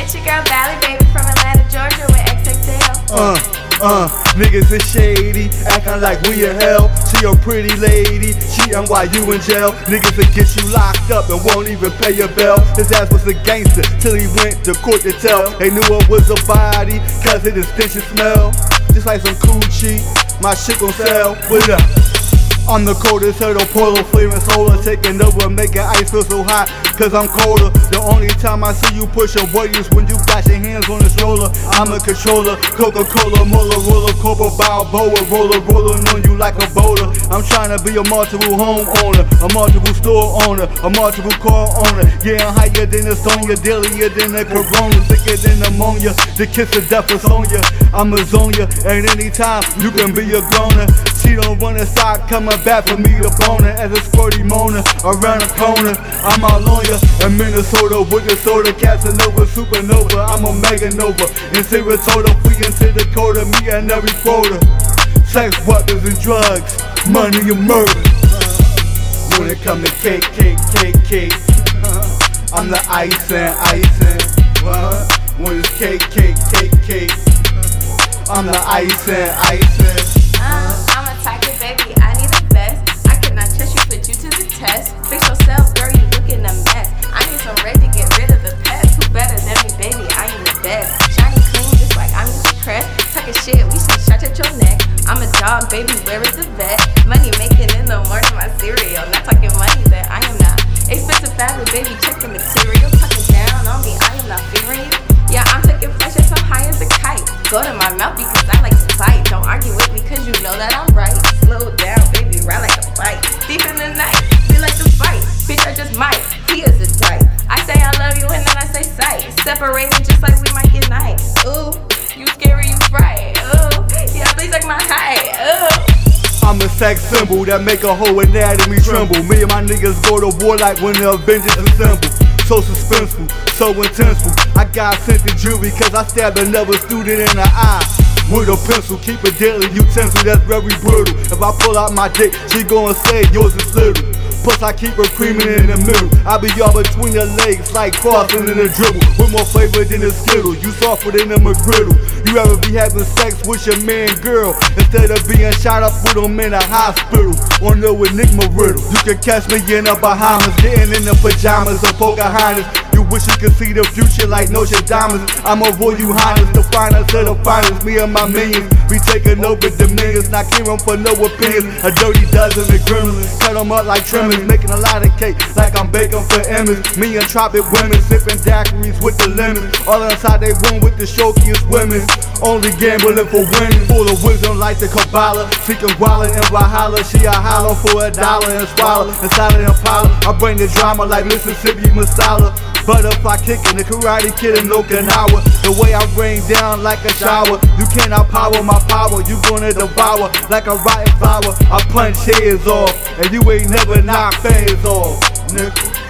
It's your girl Valley, baby, from Atlanta, Georgia, with. Uh, uh, niggas is shady, acting like we in hell. She a pretty lady, she and why you in jail. Niggas will get you locked up and won't even pay your bill. His ass was a gangster till he went to court to tell. They knew it was a body, cause the stench and smell. Just like some coochie, my shit gon' sell. What up? I'm the coldest turtle, polo, flavor solar, taking over, making ice feel so hot, cause I'm colder. The only time I see you push a boy is when you got your hands on the stroller. I'm a controller, Coca-Cola, Mola, roller, Cobra, Balboa, roller, rolling on you like a boulder. I'm trying to be a multiple homeowner, a multiple store owner, a multiple car owner. Yeah, I'm higher than the Sonya, deadlier than the Corona, thicker than ammonia. The kiss of death is on ya. I'm a zonia, and anytime you can be a groaner. She don't wanna stop coming back for me to bone her as a squirty moaner around the corner. I'm all on ya in Minnesota with the soda Casanova supernova. I'm a mega nova in Sarasota, free into Dakota, me and every quota. Sex, weapons, and drugs, money and murder. When it come to cake, cake, cake, cake, I'm the icing, icing. When it's cake, cake, cake, cake, I'm the icing, icing. Uh, I'm a tiger, baby, I need a vest. I cannot trust you, put you to the test. I'm. Talking shit, we some shots at your neck. I'm a dog, baby, where is the vet? Money making in the morning, my cereal. Not talking money that I am not. Expensive fabric, baby, check the material. Talking down on me, I am not fearing you. Yeah, I'm taking pleasure so high as a kite. Go to my mouth because I like to fight. Don't argue with me cause you know that I'm right. Slow down, baby, ride like a fight. Deep in the night, we like to fight. Bitch, I just might. He is a type. I say I love you and then I say sight. Separated just like we might get night. Ooh, scary, you. Ooh, yeah, please like my height. Ooh. I'm a sex symbol that make a whole anatomy tremble. Me and my niggas go to war like when the Avengers assemble. So suspenseful, so intenseful. I got sent to jury cause I stabbed another student in the eye. With a pencil, keep a deadly utensil that's very brutal. If I pull out my dick, she gonna say yours is little. Plus I keep her creaming in the middle. I be all between your legs like crossing in a dribble. With more flavor than a skittle. You softer than a McGriddle. You ever be having sex with your man girl instead of being shot up with them in a hospital on the enigma riddle. You can catch me in the Bahamas, getting in the pajamas of Pocahontas. Wish you could see the future like Nostradamus. I'm a royal highness, the finest of the finest. Me and my minions, we taking over dominions. Not caring for no opinions. A dirty dozen of gremlins, cut them up like trimmings, making a lot of cake like I'm baking for Emmys. Me and tropic women sipping daiquiris with the lemons. All inside they room with the shokiest women. Only gambling for winning. Full of wisdom like the Kabbalah. Seeking wallet in Valhalla. She a holler for a dollar and swallow inside of Impala. I bring the drama like Mississippi Masala. Butterfly kicking the karate kid in Okinawa. The way I rain down like a shower. You cannot power my power. You gonna devour like a rotten flower. I punch heads off. And you ain't never knock fans off, nigga.